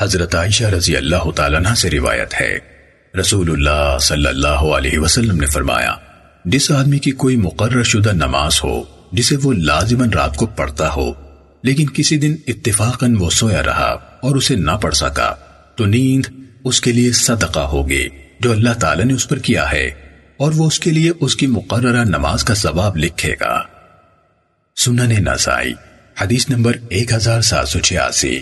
حضرت عائشہ رضی اللہ تعالیٰ عنہ سے روایت ہے۔ رسول اللہ صلی اللہ علیہ وسلم نے فرمایا، جس آدمی کی کوئی مقرر شدہ نماز ہو، جسے وہ لازماً رات کو پڑھتا ہو، لیکن کسی دن اتفاقاً وہ سویا رہا اور اسے نہ پڑھ سکا، تو نیند اس کے لیے صدقہ ہوگی جو اللہ تعالیٰ نے اس پر کیا ہے، اور وہ اس کے لیے اس کی مقررہ نماز کا ثواب لکھے گا۔ سنن نسائی، حدیث نمبر ایک ہزار سات سو چھیاسی۔